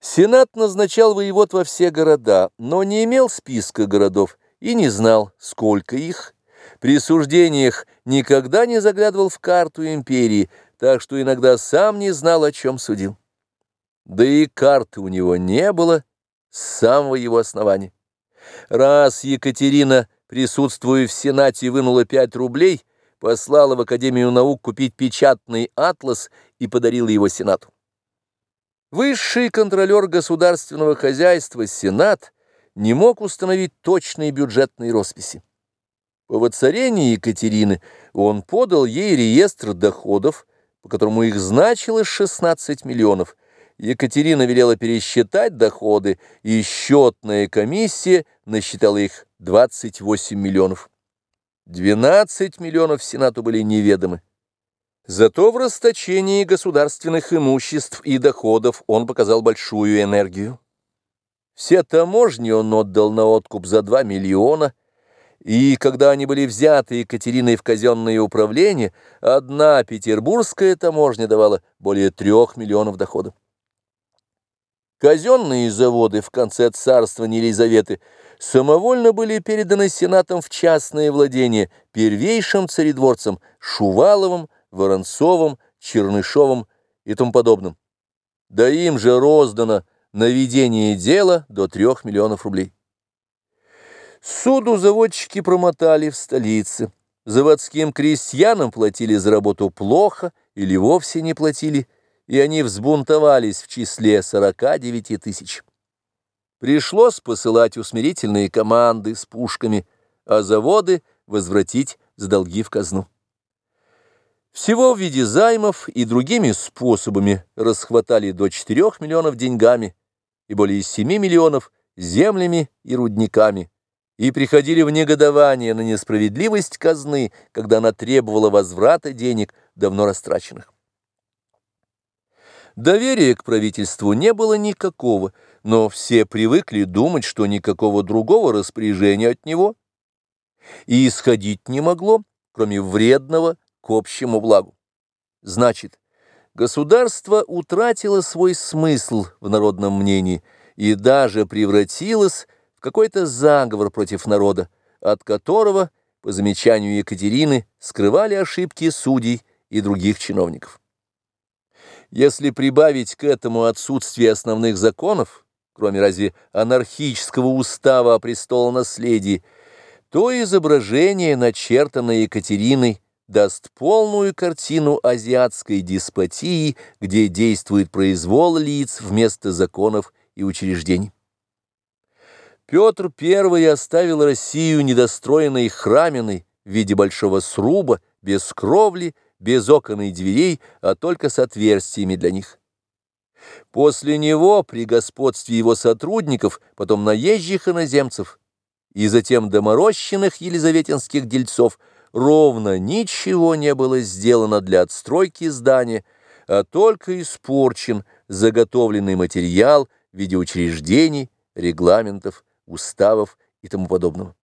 Сенат назначал воевод во все города, но не имел списка городов и не знал, сколько их. При суждениях никогда не заглядывал в карту империи, так что иногда сам не знал, о чем судил. Да и карты у него не было с самого его основания. Раз Екатерина, присутствуя в Сенате, вынула пять рублей, послала в Академию наук купить печатный атлас и подарила его Сенату. Высший контролер государственного хозяйства Сенат не мог установить точные бюджетные росписи. По воцарении Екатерины он подал ей реестр доходов, по которому их значилось 16 миллионов. Екатерина велела пересчитать доходы, и счетная комиссия насчитала их 28 миллионов. 12 миллионов Сенату были неведомы. Зато в расточении государственных имуществ и доходов он показал большую энергию. Все таможни он отдал на откуп за 2 миллиона, и когда они были взяты Екатериной в казенное управление, одна петербургская таможня давала более 3 миллионов доходов. Казенные заводы в конце царствования Елизаветы самовольно были переданы Сенатом в частное владение первейшим царедворцам Шуваловым, Воронцовым, Чернышовым и тому подобным. Да им же роздано на ведение дела до трех миллионов рублей. Суду заводчики промотали в столице. Заводским крестьянам платили за работу плохо или вовсе не платили, и они взбунтовались в числе 49 тысяч. Пришлось посылать усмирительные команды с пушками, а заводы возвратить с долги в казну. Всего в виде займов и другими способами расхватали до 4 миллионов деньгами и более 7 миллионов землями и рудниками, и приходили в негодование на несправедливость казны, когда она требовала возврата денег, давно растраченных. Доверия к правительству не было никакого, но все привыкли думать, что никакого другого распоряжения от него и исходить не могло, кроме вредного общему благу. Значит, государство утратило свой смысл в народном мнении и даже превратилось в какой-то заговор против народа, от которого, по замечанию Екатерины, скрывали ошибки судей и других чиновников. Если прибавить к этому отсутствие основных законов, кроме разве анархического устава о престолонаследии, то изображение, начертанное Екатериной, даст полную картину азиатской деспотии, где действует произвол лиц вместо законов и учреждений. Петр I оставил Россию недостроенной храминой в виде большого сруба, без кровли, без окон и дверей, а только с отверстиями для них. После него, при господстве его сотрудников, потом наезжих иноземцев, и затем доморощенных елизаветинских дельцов – ровно ничего не было сделано для отстройки здания, а только испорчен заготовленный материал в виде учреждений, регламентов, уставов и тому подобного.